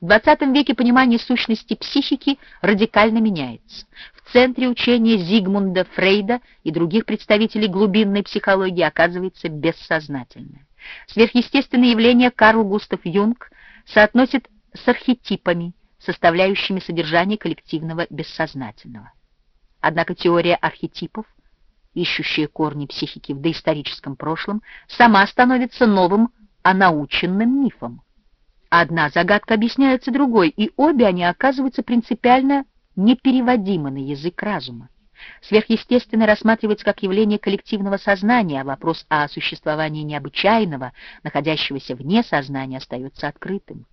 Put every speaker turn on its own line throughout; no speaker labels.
В XX веке понимание сущности психики радикально меняется. В центре учения Зигмунда Фрейда и других представителей глубинной психологии оказывается бессознательное. Сверхъестественные явления Карл Густав Юнг соотносит с архетипами, составляющими содержание коллективного бессознательного. Однако теория архетипов, ищущая корни психики в доисторическом прошлом, сама становится новым онаученным мифом. Одна загадка объясняется другой, и обе они оказываются принципиально непереводимы на язык разума. Сверхъестественное рассматривается как явление коллективного сознания, а вопрос о существовании необычайного, находящегося вне сознания, остается открытым.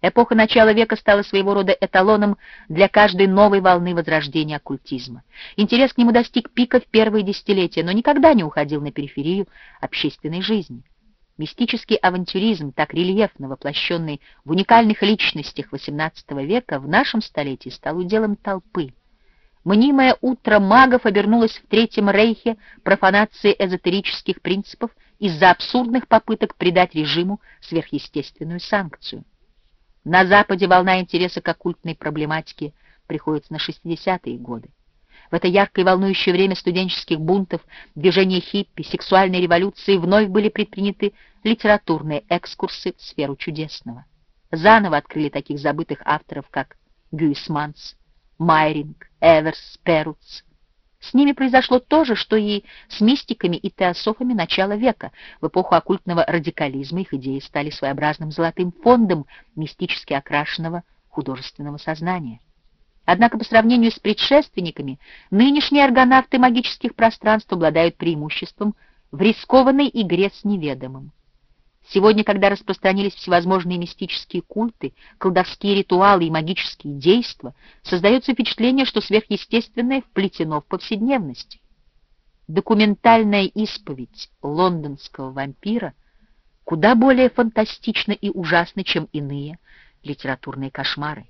Эпоха начала века стала своего рода эталоном для каждой новой волны возрождения оккультизма. Интерес к нему достиг пика в первые десятилетия, но никогда не уходил на периферию общественной жизни. Мистический авантюризм, так рельефно воплощенный в уникальных личностях XVIII века, в нашем столетии стал уделом толпы. Мнимое утро магов обернулось в Третьем Рейхе профанацией эзотерических принципов из-за абсурдных попыток придать режиму сверхъестественную санкцию. На Западе волна интереса к оккультной проблематике приходится на 60-е годы. В это яркое и волнующее время студенческих бунтов, движения хиппи, сексуальной революции вновь были предприняты литературные экскурсы в сферу чудесного. Заново открыли таких забытых авторов, как Гюисманс, Майринг, Эверс, Перуц, с ними произошло то же, что и с мистиками и теософами начала века. В эпоху оккультного радикализма их идеи стали своеобразным золотым фондом мистически окрашенного художественного сознания. Однако по сравнению с предшественниками, нынешние аргонавты магических пространств обладают преимуществом в рискованной игре с неведомым. Сегодня, когда распространились всевозможные мистические культы, колдовские ритуалы и магические действия, создается впечатление, что сверхъестественное вплетено в повседневность. Документальная исповедь лондонского вампира куда более фантастична и ужасна, чем иные литературные кошмары.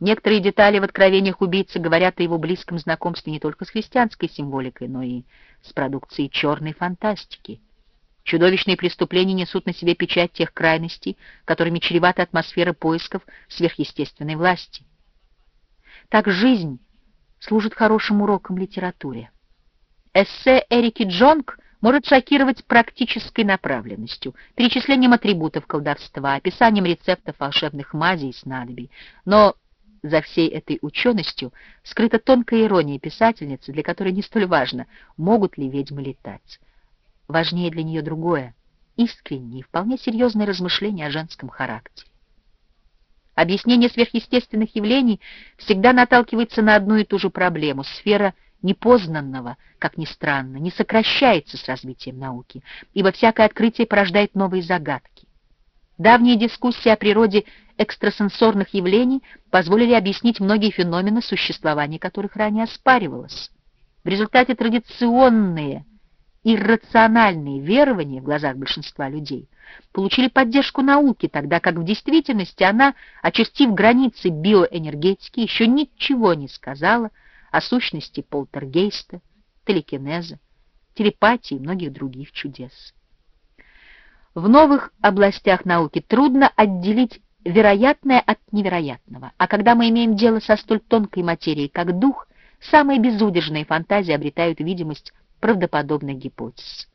Некоторые детали в откровениях убийцы говорят о его близком знакомстве не только с христианской символикой, но и с продукцией черной фантастики — Чудовищные преступления несут на себе печать тех крайностей, которыми чревата атмосфера поисков сверхъестественной власти. Так жизнь служит хорошим уроком литературе. Эссе Эрики Джонг может шокировать практической направленностью, перечислением атрибутов колдовства, описанием рецептов волшебных мазей и снадобий, но за всей этой ученостью скрыта тонкая ирония писательницы, для которой не столь важно, могут ли ведьмы летать. Важнее для нее другое, искреннее и вполне серьезное размышление о женском характере. Объяснение сверхъестественных явлений всегда наталкивается на одну и ту же проблему. Сфера непознанного, как ни странно, не сокращается с развитием науки, ибо всякое открытие порождает новые загадки. Давние дискуссии о природе экстрасенсорных явлений позволили объяснить многие феномены, существования которых ранее оспаривалось. В результате традиционные иррациональные верования в глазах большинства людей получили поддержку науки, тогда как в действительности она, очертив границы биоэнергетики, еще ничего не сказала о сущности полтергейста, телекинеза, телепатии и многих других чудес. В новых областях науки трудно отделить вероятное от невероятного, а когда мы имеем дело со столь тонкой материей, как дух, самые безудержные фантазии обретают видимость правдоподобных гипотез.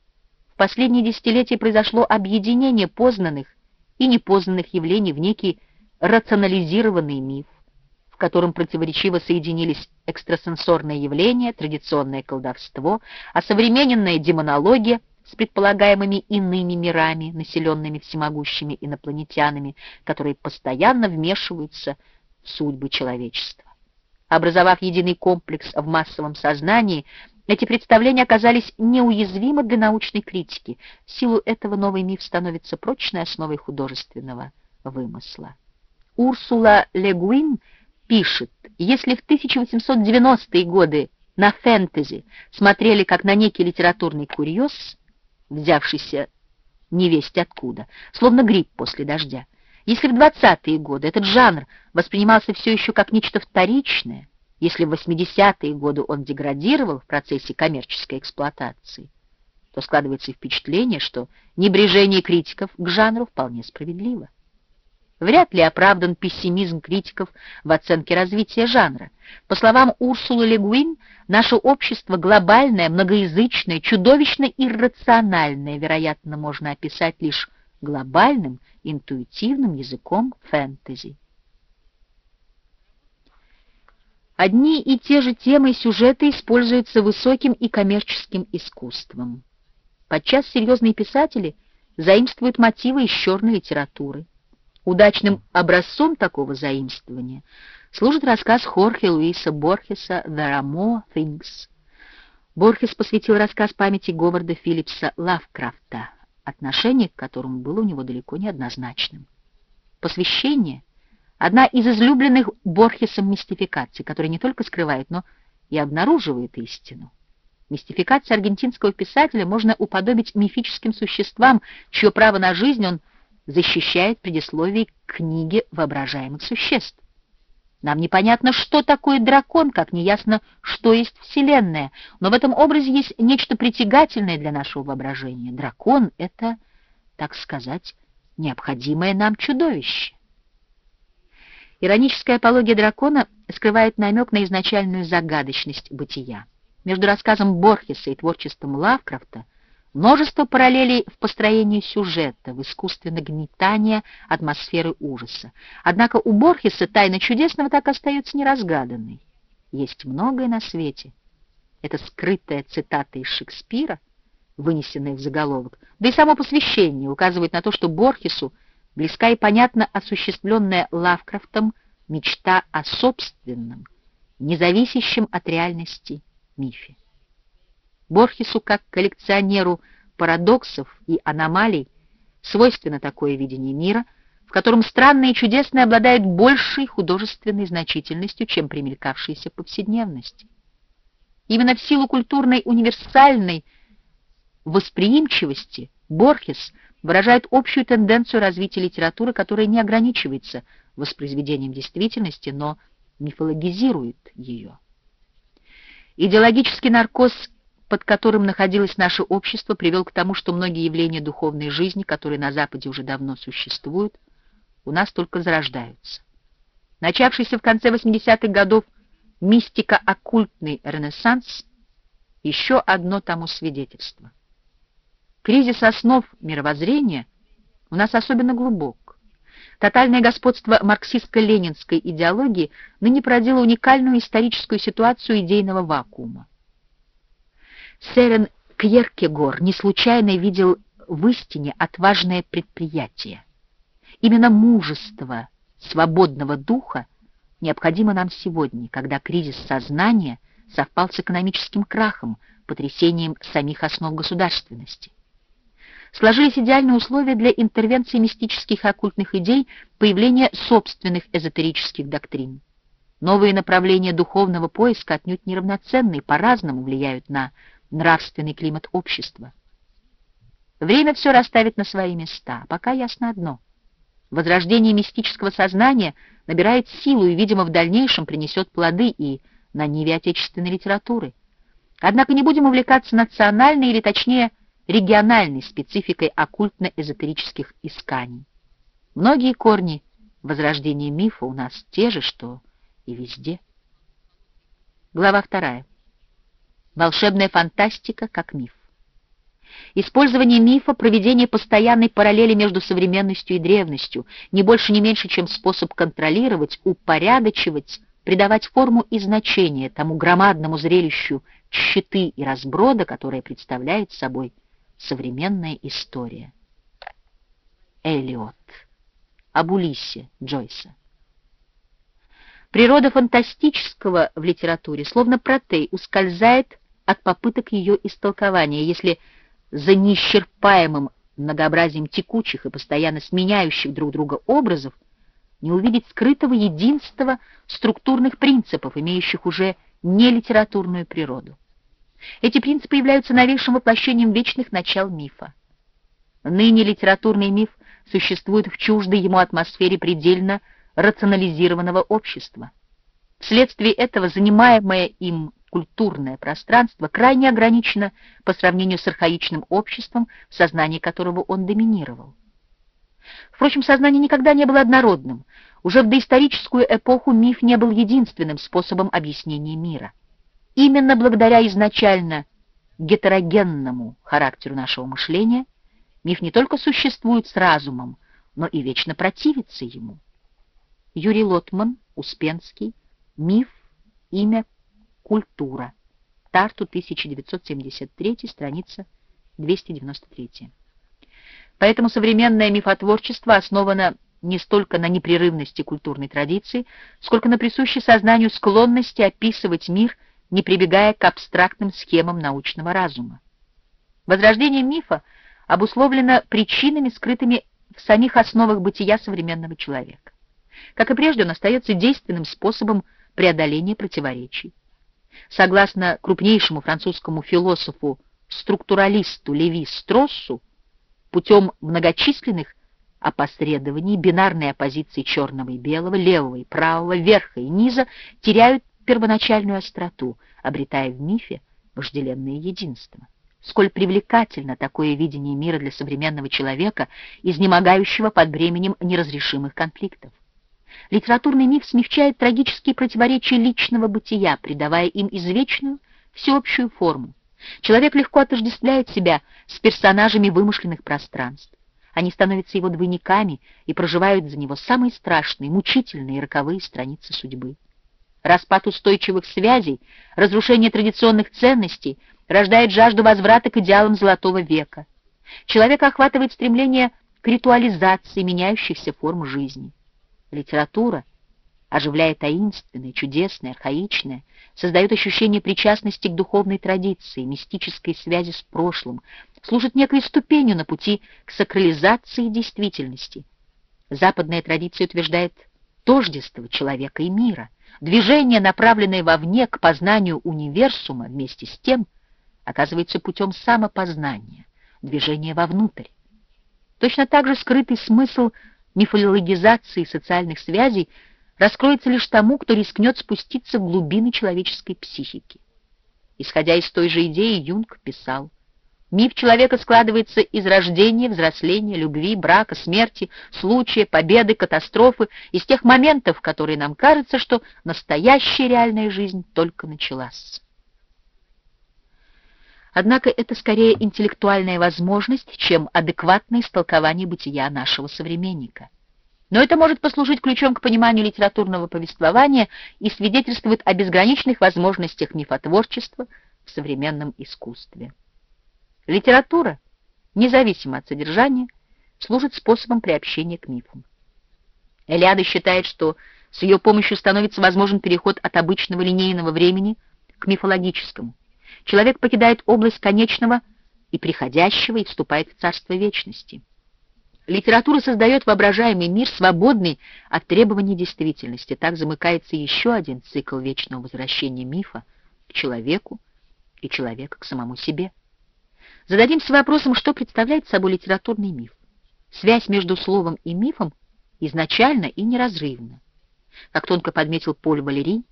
В последние десятилетия произошло объединение познанных и непознанных явлений в некий рационализированный миф, в котором противоречиво соединились экстрасенсорные явления, традиционное колдовство, а современная демонология с предполагаемыми иными мирами, населенными всемогущими инопланетянами, которые постоянно вмешиваются в судьбы человечества. Образовав единый комплекс в массовом сознании, эти представления оказались неуязвимы для научной критики. В силу этого новый миф становится прочной основой художественного вымысла. Урсула Легуин пишет, если в 1890-е годы на фэнтези смотрели как на некий литературный курьез, взявшийся невесть откуда, словно гриб после дождя, если в 20-е годы этот жанр воспринимался все еще как нечто вторичное, если в 80-е годы он деградировал в процессе коммерческой эксплуатации, то складывается впечатление, что небрежение критиков к жанру вполне справедливо. Вряд ли оправдан пессимизм критиков в оценке развития жанра. По словам Урсулы Легуин, наше общество глобальное, многоязычное, чудовищно иррациональное, вероятно, можно описать лишь глобальным, интуитивным языком фэнтези. Одни и те же темы и сюжеты используются высоким и коммерческим искусством. Подчас серьезные писатели заимствуют мотивы из черной литературы. Удачным образцом такого заимствования служит рассказ Хорхе Луиса Борхеса «The Ramo Things». Борхес посвятил рассказ памяти Говарда Филлипса Лавкрафта, отношение к которому было у него далеко не однозначным. Посвящение — одна из излюбленных Борхесом мистификаций, которая не только скрывает, но и обнаруживает истину. Мистификация аргентинского писателя можно уподобить мифическим существам, чье право на жизнь он защищает предисловие к книге воображаемых существ. Нам непонятно, что такое дракон, как неясно, что есть Вселенная, но в этом образе есть нечто притягательное для нашего воображения. Дракон — это, так сказать, необходимое нам чудовище. Ироническая апология дракона скрывает намек на изначальную загадочность бытия. Между рассказом Борхеса и творчеством Лавкрафта множество параллелей в построении сюжета, в искусстве нагнетания атмосферы ужаса. Однако у Борхеса тайна чудесного так остается неразгаданной. Есть многое на свете. Это скрытая цитата из Шекспира, вынесенная в заголовок, да и само посвящение указывает на то, что Борхесу близка и понятно осуществленная Лавкрафтом мечта о собственном, независящем от реальности мифе. Борхесу, как коллекционеру парадоксов и аномалий, свойственно такое видение мира, в котором странное и чудесное обладает большей художественной значительностью, чем примелькавшиеся повседневности. Именно в силу культурной универсальной восприимчивости Борхес выражает общую тенденцию развития литературы, которая не ограничивается воспроизведением действительности, но мифологизирует ее. Идеологический наркоз, под которым находилось наше общество, привел к тому, что многие явления духовной жизни, которые на Западе уже давно существуют, у нас только зарождаются. Начавшийся в конце 80-х годов мистика-оккультный ренессанс — еще одно тому свидетельство. Кризис основ мировоззрения у нас особенно глубок. Тотальное господство марксистско-ленинской идеологии ныне породило уникальную историческую ситуацию идейного вакуума. Сэрен Кьеркегор не случайно видел в истине отважное предприятие. Именно мужество свободного духа необходимо нам сегодня, когда кризис сознания совпал с экономическим крахом, потрясением самих основ государственности сложились идеальные условия для интервенции мистических и оккультных идей, появления собственных эзотерических доктрин. Новые направления духовного поиска отнюдь неравноценны и по-разному влияют на нравственный климат общества. Время все расставит на свои места, пока ясно одно. Возрождение мистического сознания набирает силу и, видимо, в дальнейшем принесет плоды и на ниве отечественной литературы. Однако не будем увлекаться национальной или, точнее, региональной спецификой оккультно-эзотерических исканий. Многие корни возрождения мифа у нас те же, что и везде. Глава вторая. Волшебная фантастика как миф. Использование мифа, проведение постоянной параллели между современностью и древностью, не больше не меньше, чем способ контролировать, упорядочивать, придавать форму и значение тому громадному зрелищу щиты и разброда, которое представляет собой Современная история. Эллиот. Об Улиссе Джойса. Природа фантастического в литературе, словно протей, ускользает от попыток ее истолкования, если за неисчерпаемым многообразием текучих и постоянно сменяющих друг друга образов не увидеть скрытого единства структурных принципов, имеющих уже нелитературную природу. Эти принципы являются новейшим воплощением вечных начал мифа. Ныне литературный миф существует в чуждой ему атмосфере предельно рационализированного общества. Вследствие этого занимаемое им культурное пространство крайне ограничено по сравнению с архаичным обществом, в сознании которого он доминировал. Впрочем, сознание никогда не было однородным. Уже в доисторическую эпоху миф не был единственным способом объяснения мира. Именно благодаря изначально гетерогенному характеру нашего мышления миф не только существует с разумом, но и вечно противится ему. Юрий Лотман, Успенский, «Миф, имя, культура», Тарту, 1973, страница 293. Поэтому современное мифотворчество основано не столько на непрерывности культурной традиции, сколько на присущей сознанию склонности описывать мир, не прибегая к абстрактным схемам научного разума. Возрождение мифа обусловлено причинами, скрытыми в самих основах бытия современного человека. Как и прежде, он остается действенным способом преодоления противоречий. Согласно крупнейшему французскому философу-структуралисту Леви Строссу, путем многочисленных опосредований бинарные оппозиции черного и белого, левого и правого, верха и низа теряют первоначальную остроту, обретая в мифе вожделенное единство. Сколь привлекательно такое видение мира для современного человека, изнемогающего под бременем неразрешимых конфликтов. Литературный миф смягчает трагические противоречия личного бытия, придавая им извечную, всеобщую форму. Человек легко отождествляет себя с персонажами вымышленных пространств. Они становятся его двойниками и проживают за него самые страшные, мучительные и роковые страницы судьбы. Распад устойчивых связей, разрушение традиционных ценностей рождает жажду возврата к идеалам Золотого века. Человека охватывает стремление к ритуализации меняющихся форм жизни. Литература, оживляя таинственное, чудесное, архаичное, создает ощущение причастности к духовной традиции, мистической связи с прошлым, служит некой ступенью на пути к сакрализации действительности. Западная традиция утверждает тождество человека и мира, движение, направленное вовне к познанию универсума, вместе с тем оказывается путем самопознания, движения вовнутрь. Точно так же скрытый смысл – мифологизации социальных связей раскроется лишь тому, кто рискнет спуститься в глубины человеческой психики. Исходя из той же идеи, Юнг писал, «Миф человека складывается из рождения, взросления, любви, брака, смерти, случая, победы, катастрофы, из тех моментов, которые нам кажется, что настоящая реальная жизнь только началась». Однако это скорее интеллектуальная возможность, чем адекватное истолкование бытия нашего современника. Но это может послужить ключом к пониманию литературного повествования и свидетельствует о безграничных возможностях мифотворчества в современном искусстве. Литература, независимо от содержания, служит способом приобщения к мифам. Элиада считает, что с ее помощью становится возможен переход от обычного линейного времени к мифологическому человек покидает область конечного и приходящего и вступает в царство вечности. Литература создает воображаемый мир, свободный от требований действительности. Так замыкается еще один цикл вечного возвращения мифа к человеку и человека к самому себе. Зададимся вопросом, что представляет собой литературный миф. Связь между словом и мифом изначально и неразрывна. Как тонко подметил Поль Валерий,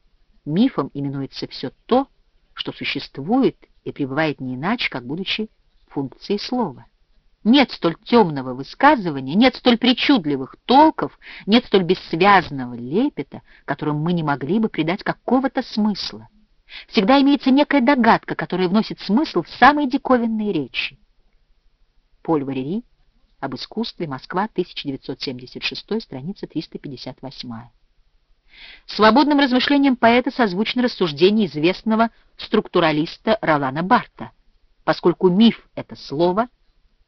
мифом именуется все то, что существует и пребывает не иначе, как будучи функцией слова. Нет столь темного высказывания, нет столь причудливых толков, нет столь бессвязного лепета, которым мы не могли бы придать какого-то смысла. Всегда имеется некая догадка, которая вносит смысл в самые диковинные речи. Поль Варери об искусстве, Москва, 1976, страница 358. Свободным размышлением поэта созвучно рассуждение известного структуралиста Ролана Барта. Поскольку миф — это слово,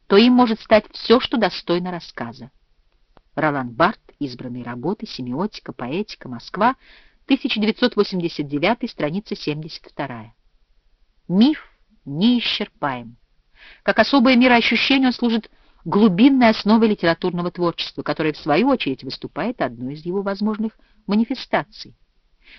то им может стать все, что достойно рассказа. Ролан Барт, избранные работы, семиотика, поэтика, Москва, 1989, страница 72. Миф неисчерпаем. Как особое мироощущение он служит глубинной основой литературного творчества, которое, в свою очередь, выступает одной из его возможных манифестаций.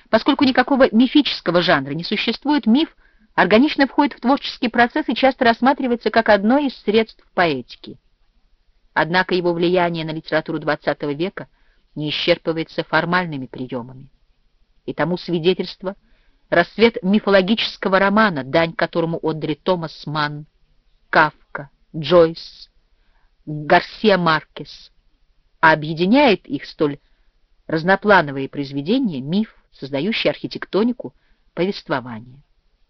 Поскольку никакого мифического жанра не существует, миф органично входит в творческий процесс и часто рассматривается как одно из средств поэтики. Однако его влияние на литературу XX века не исчерпывается формальными приемами. И тому свидетельство — расцвет мифологического романа, дань которому отдали Томас Манн, Кавка, Джойс, Гарсия Маркес, а объединяет их столь разноплановые произведения миф, создающий архитектонику повествования.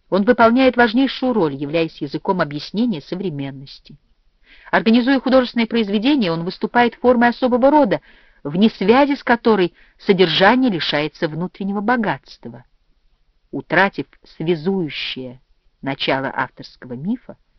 Он выполняет важнейшую роль, являясь языком объяснения современности. Организуя художественные произведения, он выступает формой особого рода, вне связи с которой содержание лишается внутреннего богатства. Утратив связующее начало авторского мифа,